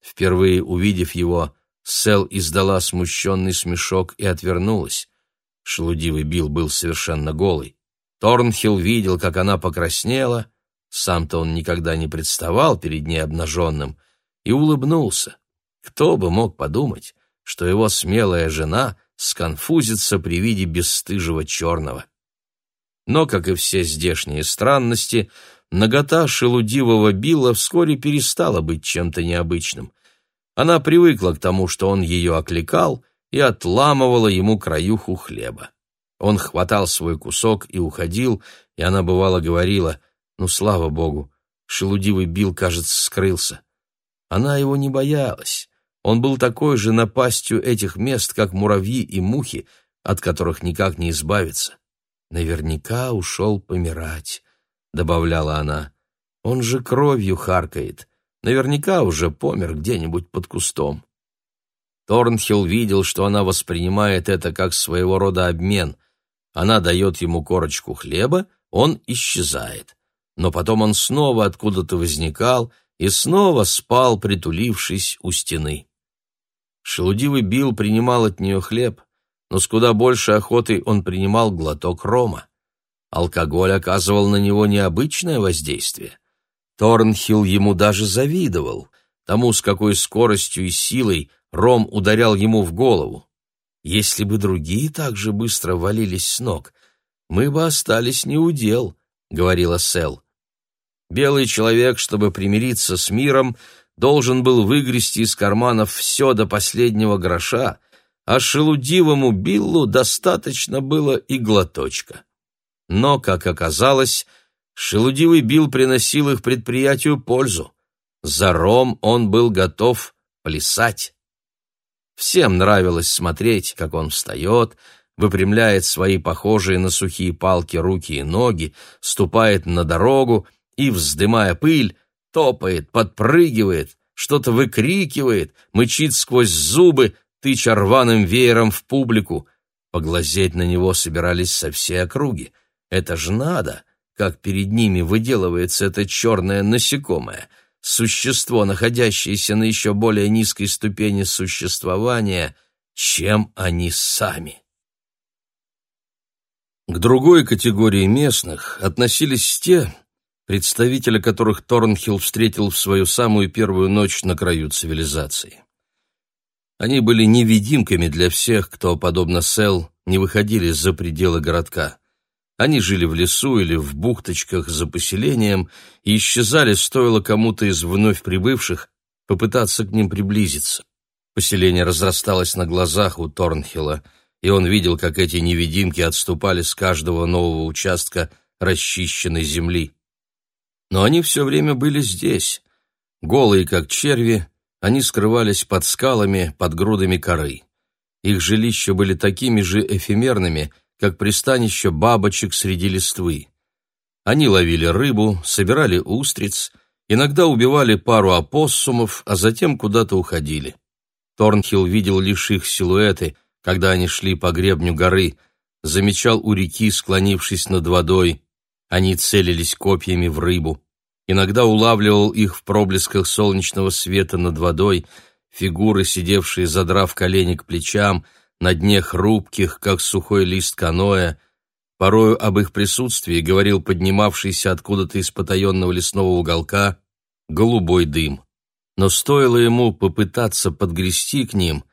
Впервые увидев его, Сел издала смущенный смешок и отвернулась. Шелудивый Билл был совершенно голый. Торнхилл видел, как она покраснела, сам-то он никогда не представал перед ней обнаженным, и улыбнулся. Кто бы мог подумать, что его смелая жена сконфузится при виде бесстыжего черного. Но, как и все здешние странности, нагота шелудивого Билла вскоре перестала быть чем-то необычным. Она привыкла к тому, что он ее окликал и отламывала ему краюху хлеба. Он хватал свой кусок и уходил, и она бывало говорила, «Ну, слава богу, шелудивый Билл, кажется, скрылся». Она его не боялась. Он был такой же напастью этих мест, как муравьи и мухи, от которых никак не избавиться. «Наверняка ушел помирать», — добавляла она. «Он же кровью харкает. Наверняка уже помер где-нибудь под кустом». Торнхилл видел, что она воспринимает это как своего рода обмен. Она дает ему корочку хлеба, он исчезает. Но потом он снова откуда-то возникал и снова спал, притулившись у стены. Шелудивый Билл принимал от нее хлеб, но с куда большей охотой он принимал глоток рома. Алкоголь оказывал на него необычное воздействие. Торнхилл ему даже завидовал, тому, с какой скоростью и силой ром ударял ему в голову. Если бы другие так же быстро валились с ног, мы бы остались неудел, — говорила Сел. Белый человек, чтобы примириться с миром, должен был выгрести из карманов все до последнего гроша, а шелудивому Биллу достаточно было и глоточка. Но, как оказалось, шелудивый Билл приносил их предприятию пользу. За ром он был готов плясать. Всем нравилось смотреть, как он встает, выпрямляет свои похожие на сухие палки руки и ноги, ступает на дорогу и, вздымая пыль, топает, подпрыгивает, что-то выкрикивает, мычит сквозь зубы, тыча рваным веером в публику. Поглазеть на него собирались со всей округи. Это ж надо, как перед ними выделывается это черное насекомое — существо, находящееся на еще более низкой ступени существования, чем они сами. К другой категории местных относились те, представителя которых Торнхилл встретил в свою самую первую ночь на краю цивилизации. Они были невидимками для всех, кто, подобно Сел, не выходили за пределы городка. Они жили в лесу или в бухточках за поселением и исчезали, стоило кому-то из вновь прибывших попытаться к ним приблизиться. Поселение разрасталось на глазах у Торнхилла, и он видел, как эти невидимки отступали с каждого нового участка расчищенной земли. Но они все время были здесь. Голые, как черви, они скрывались под скалами, под грудами коры. Их жилища были такими же эфемерными, как пристанище бабочек среди листвы. Они ловили рыбу, собирали устриц, иногда убивали пару опоссумов, а затем куда-то уходили. Торнхилл видел лишь их силуэты, когда они шли по гребню горы, замечал у реки, склонившись над водой. Они целились копьями в рыбу. Иногда улавливал их в проблесках солнечного света над водой, фигуры, сидевшие, задрав колени к плечам, на дне хрупких, как сухой лист каноэ. Порою об их присутствии говорил поднимавшийся откуда-то из потаенного лесного уголка голубой дым. Но стоило ему попытаться подгрести к ним,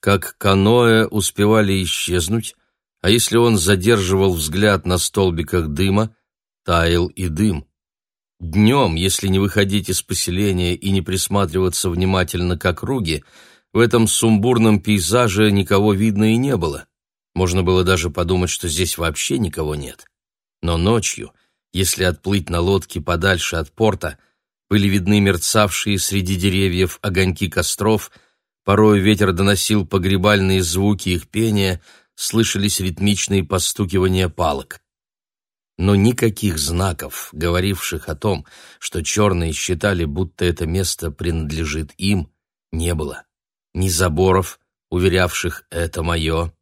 как каноэ успевали исчезнуть, а если он задерживал взгляд на столбиках дыма, таял и дым. Днем, если не выходить из поселения и не присматриваться внимательно к округе, в этом сумбурном пейзаже никого видно и не было. Можно было даже подумать, что здесь вообще никого нет. Но ночью, если отплыть на лодке подальше от порта, были видны мерцавшие среди деревьев огоньки костров, порой ветер доносил погребальные звуки их пения, слышались ритмичные постукивания палок но никаких знаков, говоривших о том, что черные считали, будто это место принадлежит им, не было. Ни заборов, уверявших «это мое»,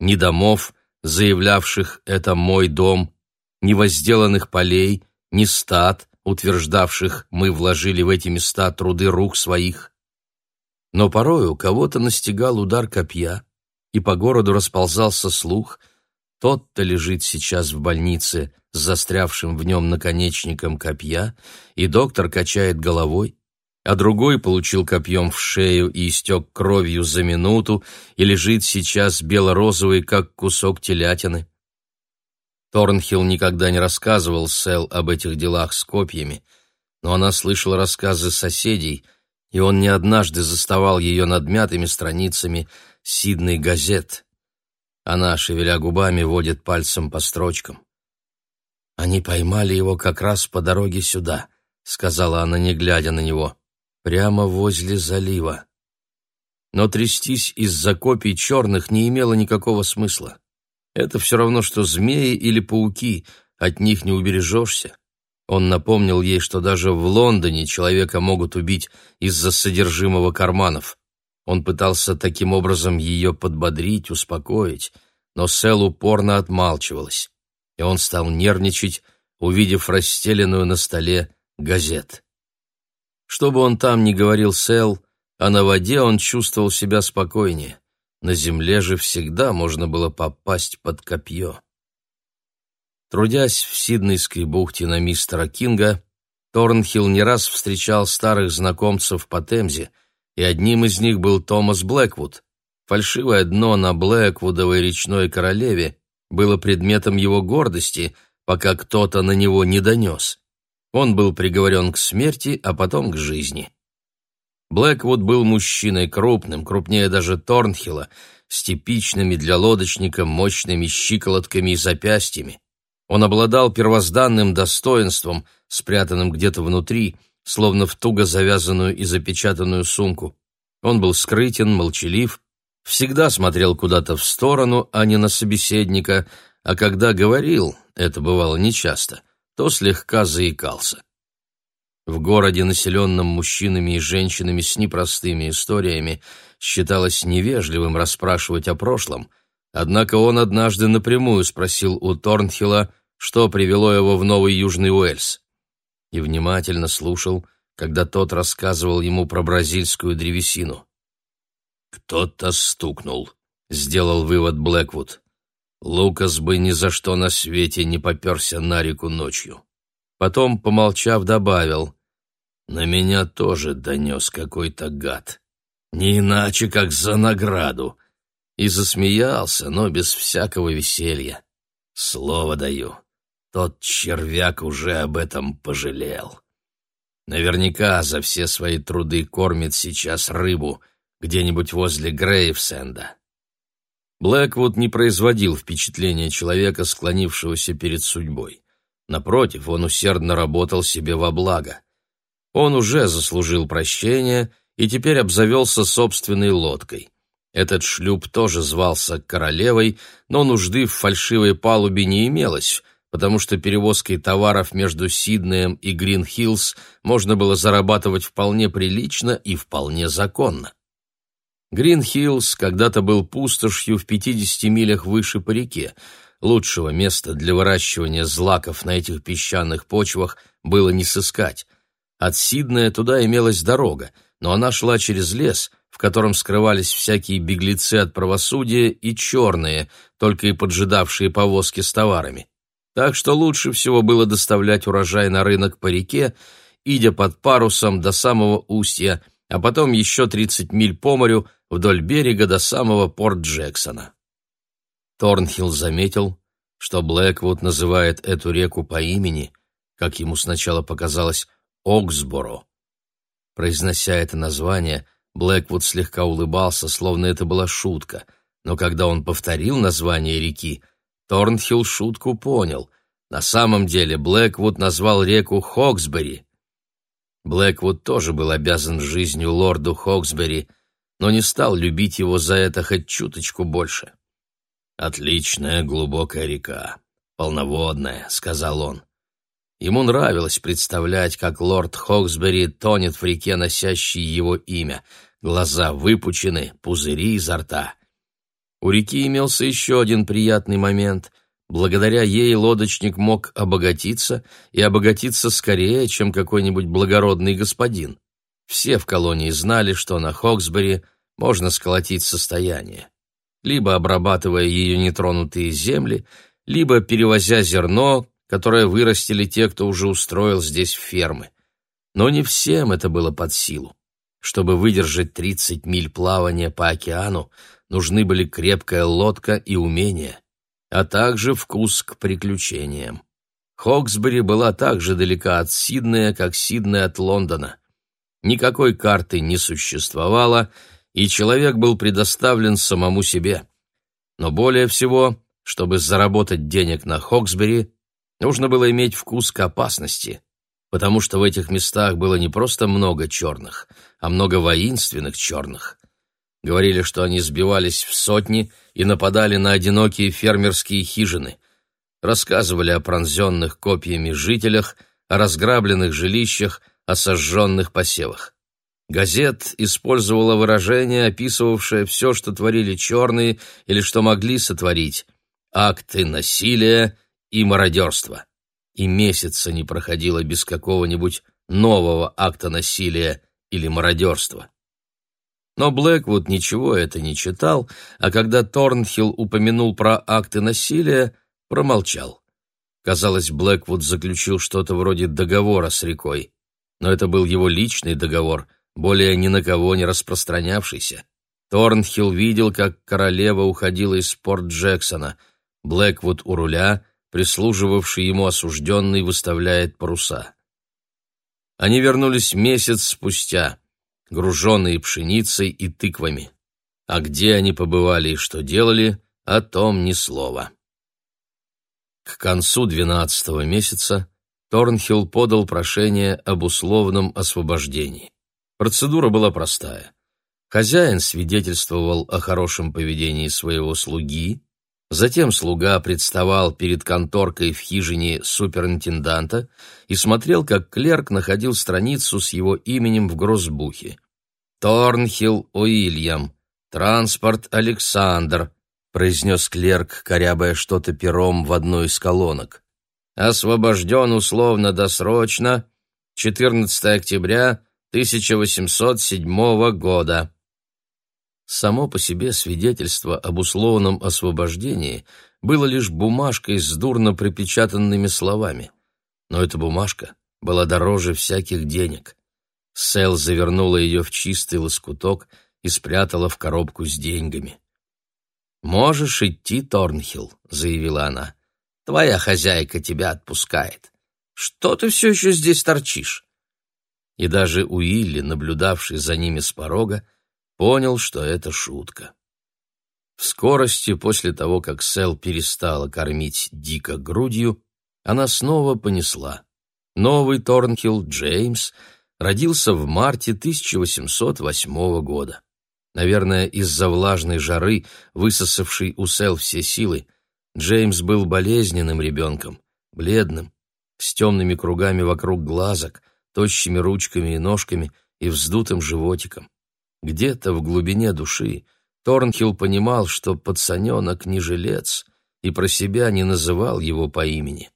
ни домов, заявлявших «это мой дом», ни возделанных полей, ни стад, утверждавших «мы вложили в эти места труды рук своих». Но порой у кого-то настигал удар копья, и по городу расползался слух – тот-то лежит сейчас в больнице с застрявшим в нем наконечником копья, и доктор качает головой, а другой получил копьем в шею и истек кровью за минуту и лежит сейчас бело-розовый, как кусок телятины. Торнхилл никогда не рассказывал Сэл об этих делах с копьями, но она слышала рассказы соседей, и он не однажды заставал ее над мятыми страницами Сиднey газет. Она, шевеля губами, водит пальцем по строчкам. «Они поймали его как раз по дороге сюда», — сказала она, не глядя на него, — «прямо возле залива». Но трястись из-за копий черных не имело никакого смысла. Это все равно, что змеи или пауки, от них не убережешься. Он напомнил ей, что даже в Лондоне человека могут убить из-за содержимого карманов. Он пытался таким образом ее подбодрить, успокоить, но Сэл упорно отмалчивалась, он стал нервничать, увидев расстеленную на столе газет. Что бы он там ни говорил Сэл, а на воде он чувствовал себя спокойнее. На земле же всегда можно было попасть под копье. Трудясь в Сиднейской бухте на мистера Кинга, Торнхилл не раз встречал старых знакомцев по Темзе — и одним из них был Томас Блэквуд. Фальшивое дно на Блэквудовой речной королеве было предметом его гордости, пока кто-то на него не донес. Он был приговорен к смерти, а потом к жизни. Блэквуд был мужчиной крупным, крупнее даже Торнхилла, с типичными для лодочника мощными щиколотками и запястьями. Он обладал первозданным достоинством, спрятанным где-то внутри, словно в туго завязанную и запечатанную сумку. Он был скрытен, молчалив, всегда смотрел куда-то в сторону, а не на собеседника, а когда говорил, это бывало нечасто, то слегка заикался. В городе, населенном мужчинами и женщинами с непростыми историями, считалось невежливым расспрашивать о прошлом, однако он однажды напрямую спросил у Торнхилла, что привело его в Новый Южный Уэльс и внимательно слушал, когда тот рассказывал ему про бразильскую древесину. «Кто-то стукнул», — сделал вывод Блэквуд. «Лукас бы ни за что на свете не поперся на реку ночью. Потом, помолчав, добавил, «На меня тоже донес какой-то гад. Не иначе, как за награду». И засмеялся, но без всякого веселья. Слово даю, тот червяк уже об этом пожалел. Наверняка за все свои труды кормит сейчас рыбу где-нибудь возле Грейвсенда. Блэквуд не производил впечатления человека, склонившегося перед судьбой. Напротив, он усердно работал себе во благо. Он уже заслужил прощения и теперь обзавелся собственной лодкой. Этот шлюп тоже звался «Королевой», но нужды в фальшивой палубе не имелось, потому что перевозкой товаров между Сиднеем и Грин-Хиллз можно было зарабатывать вполне прилично и вполне законно. Грин-Хиллз когда-то был пустошью в 50 милях выше по реке. Лучшего места для выращивания злаков на этих песчаных почвах было не сыскать. От Сиднея туда имелась дорога, но она шла через лес, в котором скрывались всякие беглецы от правосудия и черные, только и поджидавшие повозки с товарами. Так что лучше всего было доставлять урожай на рынок по реке, идя под парусом до самого устья, а потом еще 30 миль по морю вдоль берега до самого порт Джексона. Торнхилл заметил, что Блэквуд называет эту реку по имени, как ему сначала показалось, Оксборо. Произнося это название, Блэквуд слегка улыбался, словно это была шутка, но когда он повторил название реки, Торнхилл шутку понял. На самом деле Блэквуд назвал реку Хоксбери. Блэквуд тоже был обязан жизнью лорду Хоксбери, но не стал любить его за это хоть чуточку больше. «Отличная глубокая река, полноводная», — сказал он. Ему нравилось представлять, как лорд Хоксбери тонет в реке, носящей его имя. Глаза выпучены, пузыри изо рта. У реки имелся еще один приятный момент. Благодаря ей лодочник мог обогатиться, и обогатиться скорее, чем какой-нибудь благородный господин. Все в колонии знали, что на Хоксбери можно сколотить состояние. Либо обрабатывая ее нетронутые земли, либо перевозя зерно, которое вырастили те, кто уже устроил здесь фермы. Но не всем это было под силу. Чтобы выдержать 30 миль плавания по океану, нужны были крепкая лодка и умение, а также вкус к приключениям. Хоксбери была так же далека от Сиднея, как Сидней от Лондона. Никакой карты не существовало, и человек был предоставлен самому себе. Но более всего, чтобы заработать денег на Хоксбери, нужно было иметь вкус к опасности, потому что в этих местах было не просто много черных, а много воинственных черных. Говорили, что они сбивались в сотни и нападали на одинокие фермерские хижины. Рассказывали о пронзенных копьями жителях, о разграбленных жилищах, о сожженных посевах. Газет использовала выражение, описывавшее все, что творили черные или что могли сотворить. Акты насилия и мародерства. И месяца не проходило без какого-нибудь нового акта насилия или мародерства. Но Блэквуд ничего это не читал, а когда Торнхилл упомянул про акты насилия, промолчал. Казалось, Блэквуд заключил что-то вроде договора с рекой. Но это был его личный договор, более ни на кого не распространявшийся. Торнхилл видел, как королева уходила из порт Джексона. Блэквуд у руля, прислуживавший ему осужденный, выставляет паруса. Они вернулись месяц спустя груженные пшеницей и тыквами. А где они побывали и что делали, о том ни слова. К концу двенадцатого месяца Торнхилл подал прошение об условном освобождении. Процедура была простая. Хозяин свидетельствовал о хорошем поведении своего слуги, Затем слуга представал перед конторкой в хижине суперинтенданта и смотрел, как клерк находил страницу с его именем в грозбухе. «Торнхилл Уильям, транспорт Александр», — произнес клерк, корябая что-то пером в одной из колонок. «Освобожден условно-досрочно 14 октября 1807 года». Само по себе свидетельство об условном освобождении было лишь бумажкой с дурно припечатанными словами. Но эта бумажка была дороже всяких денег. Сэл завернула ее в чистый лоскуток и спрятала в коробку с деньгами. «Можешь идти, Торнхилл», — заявила она. «Твоя хозяйка тебя отпускает. Что ты все еще здесь торчишь?» И даже Уилли, наблюдавший за ними с порога, понял, что это шутка. В скорости после того, как Сэл перестала кормить Дика грудью, она снова понесла. Новый Торнхилл Джеймс родился в марте 1808 года. Наверное, из-за влажной жары, высосавшей у Сэл все силы, Джеймс был болезненным ребенком, бледным, с темными кругами вокруг глазок, тощими ручками и ножками и вздутым животиком. Где-то в глубине души Торнхилл понимал, что пацаненок не жилец, и про себя не называл его по имени.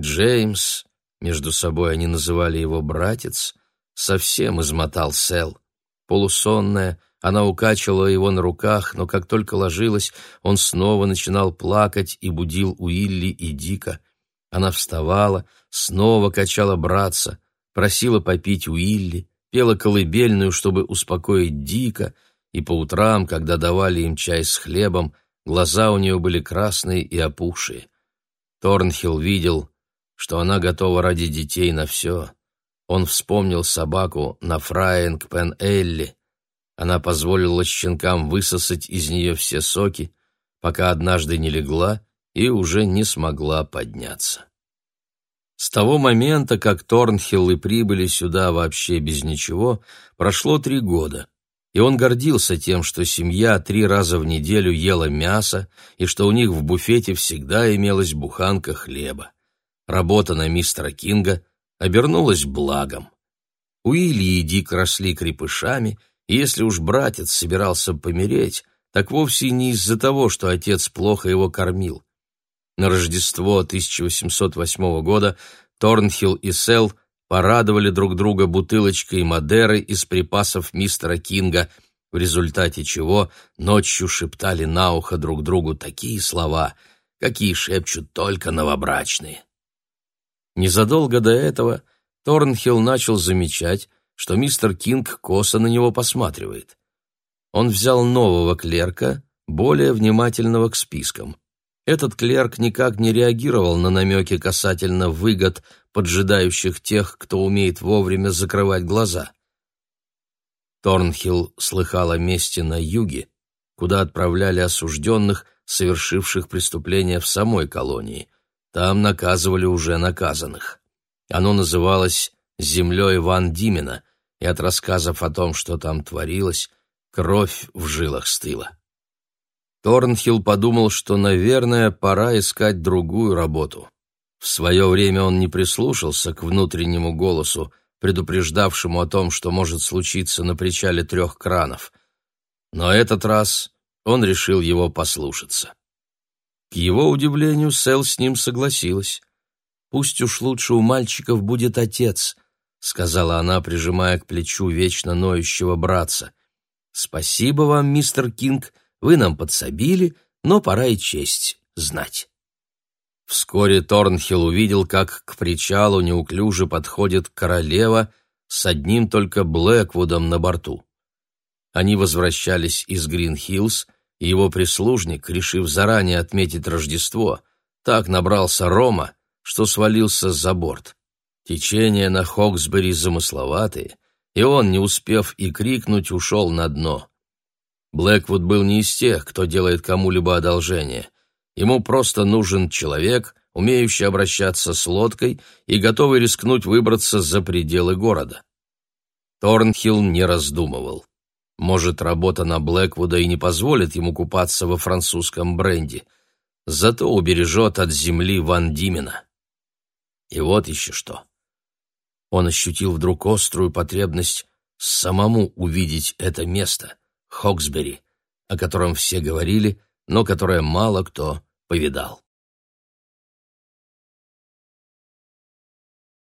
Джеймс, между собой они называли его братец, совсем измотал Сэл. Полусонная, она укачивала его на руках, но как только ложилась, он снова начинал плакать и будил Уилли и Дика. Она вставала, снова качала братца, просила попить Уилли, пела колыбельную, чтобы успокоить Дика, и по утрам, когда давали им чай с хлебом, глаза у нее были красные и опухшие. Торнхилл видел, что она готова ради детей на все. Он вспомнил собаку на Фраинг Пен Элли. Она позволила щенкам высосать из нее все соки, пока однажды не легла и уже не смогла подняться. С того момента, как Торнхиллы прибыли сюда вообще без ничего, прошло три года, и он гордился тем, что семья три раза в неделю ела мясо и что у них в буфете всегда имелась буханка хлеба. Работа на мистера Кинга обернулась благом. Уилли и Дик росли крепышами, если уж братец собирался помереть, так вовсе не из-за того, что отец плохо его кормил. На Рождество 1808 года Торнхилл и Сел порадовали друг друга бутылочкой Мадеры из припасов мистера Кинга, в результате чего ночью шептали на ухо друг другу такие слова, какие шепчут только новобрачные. Незадолго до этого Торнхилл начал замечать, что мистер Кинг косо на него посматривает. Он взял нового клерка, более внимательного к спискам. Этот клерк никак не реагировал на намеки касательно выгод, поджидающих тех, кто умеет вовремя закрывать глаза. Торнхилл слыхал о месте на юге, куда отправляли осужденных, совершивших преступления в самой колонии. Там наказывали уже наказанных. Оно называлось «Землей Ван Димена», и от рассказов о том, что там творилось, кровь в жилах стыла. Торнхилл подумал, что, наверное, пора искать другую работу. В свое время он не прислушался к внутреннему голосу, предупреждавшему о том, что может случиться на причале трех кранов. Но этот раз он решил его послушаться. К его удивлению, Сэл с ним согласилась. «Пусть уж лучше у мальчиков будет отец», — сказала она, прижимая к плечу вечно ноющего братца. «Спасибо вам, мистер Кинг, вы нам подсобили, но пора и честь знать». Вскоре Торнхилл увидел, как к причалу неуклюже подходит королева с одним только Блэквудом на борту. Они возвращались из Грин-Хиллз, и его прислужник, решив заранее отметить Рождество, так набрался рома, что свалился за борт. Течение на Хоксбери замысловатые, и он, не успев и крикнуть, ушел на дно. Блэквуд был не из тех, кто делает кому-либо одолжение. Ему просто нужен человек, умеющий обращаться с лодкой и готовый рискнуть выбраться за пределы города. Торнхилл не раздумывал. Может, работа на Блэквуда и не позволит ему купаться во французском бренде, зато убережет от земли Ван Димена. И вот еще что. Он ощутил вдруг острую потребность самому увидеть это место, Хоксбери, о котором все говорили, но которое мало кто повидал.